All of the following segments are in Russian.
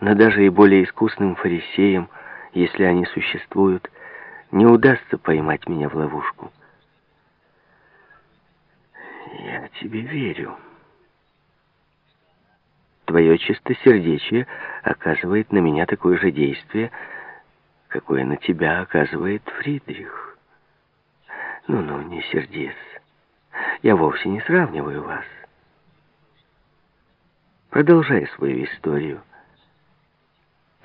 но даже и более искусным фарисеям, если они существуют, не удастся поймать меня в ловушку. Я тебе верю. Твое чистосердечие оказывает на меня такое же действие, какое на тебя оказывает Фридрих. Ну-ну, не сердись. Я вовсе не сравниваю вас. Продолжай свою историю.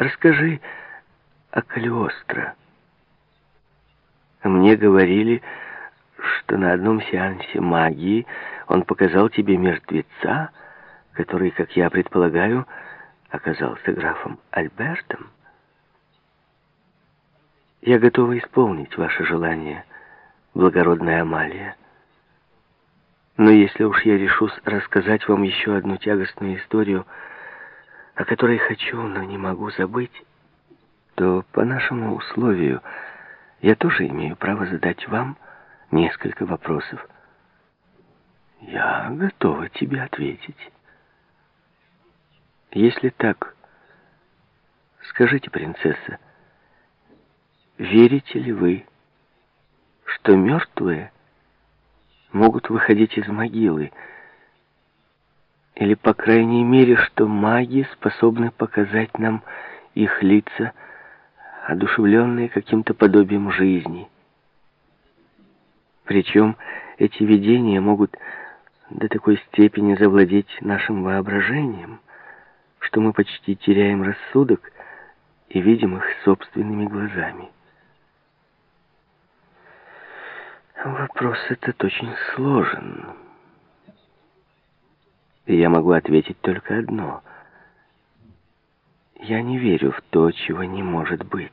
Расскажи о Калиостро. Мне говорили, что на одном сеансе магии он показал тебе мертвеца, который, как я предполагаю, оказался графом Альбертом. Я готова исполнить ваше желание, благородная Амалия. Но если уж я решусь рассказать вам еще одну тягостную историю, о которой хочу, но не могу забыть, то по нашему условию я тоже имею право задать вам несколько вопросов. Я готова тебе ответить. Если так, скажите, принцесса, верите ли вы, что мертвые могут выходить из могилы, или, по крайней мере, что маги способны показать нам их лица, одушевленные каким-то подобием жизни. Причем эти видения могут до такой степени завладеть нашим воображением, что мы почти теряем рассудок и видим их собственными глазами. Вопрос этот очень сложен. И я могу ответить только одно. Я не верю в то, чего не может быть.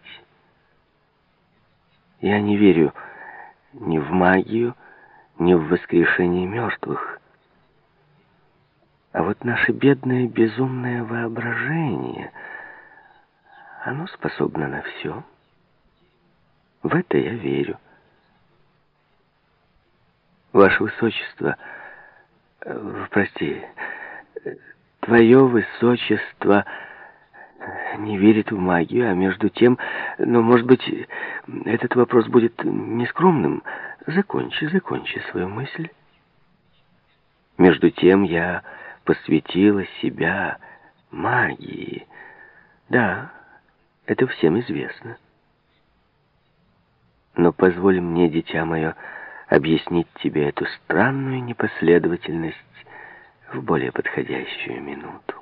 Я не верю ни в магию, ни в воскрешение мертвых. А вот наше бедное безумное воображение, оно способно на все. В это я верю. Ваше Высочество, прости, Твое Высочество не верит в магию, а между тем, но, может быть, этот вопрос будет нескромным. Закончи, закончи свою мысль. Между тем я посвятила себя магии. Да, это всем известно. Но позволь мне, дитя мое, объяснить тебе эту странную непоследовательность в более подходящую минуту.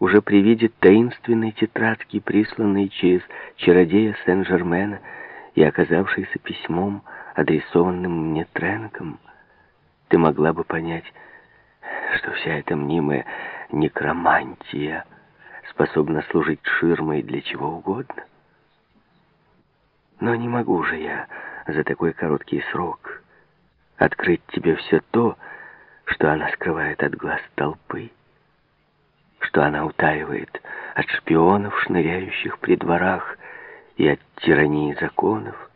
Уже при виде таинственной тетрадки, присланной через чародея Сен-Жермена и оказавшейся письмом, адресованным мне Тренком, ты могла бы понять, что вся эта мнимая некромантия способна служить ширмой для чего угодно. Но не могу же я за такой короткий срок открыть тебе все то, что она скрывает от глаз толпы, что она утаивает от шпионов, шныряющих при дворах, и от тирании законов.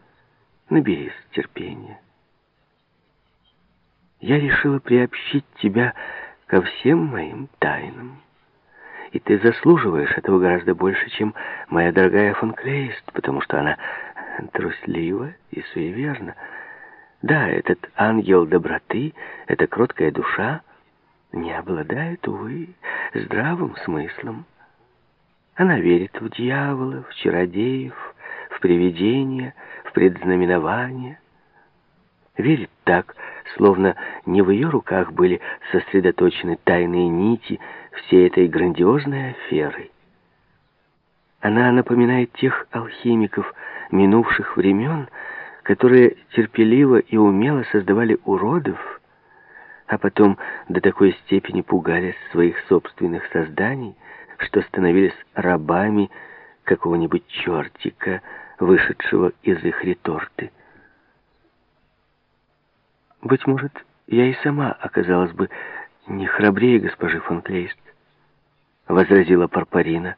Наберись терпения. Я решила приобщить тебя ко всем моим тайнам. И ты заслуживаешь этого гораздо больше, чем моя дорогая фон Клейст, потому что она труслива и суеверна. Да, этот ангел доброты, эта кроткая душа не обладает, увы, здравым смыслом. Она верит в дьявола, в чародеев, в привидения, в предзнаменования. Верит так, словно не в ее руках были сосредоточены тайные нити всей этой грандиозной аферы. Она напоминает тех алхимиков минувших времен, которые терпеливо и умело создавали уродов, а потом до такой степени пугались своих собственных созданий, что становились рабами какого-нибудь чертика, вышедшего из их реторты. Быть может, я и сама оказалась бы не храбрее госпожи фон Клейст, возразила Парпарина,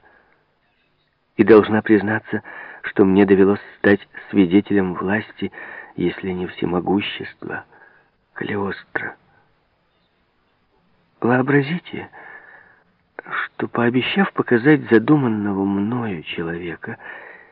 и должна признаться, что мне довелось стать свидетелем власти, если не всемогущества, Калиостро. Вообразите, что, пообещав показать задуманного мною человека,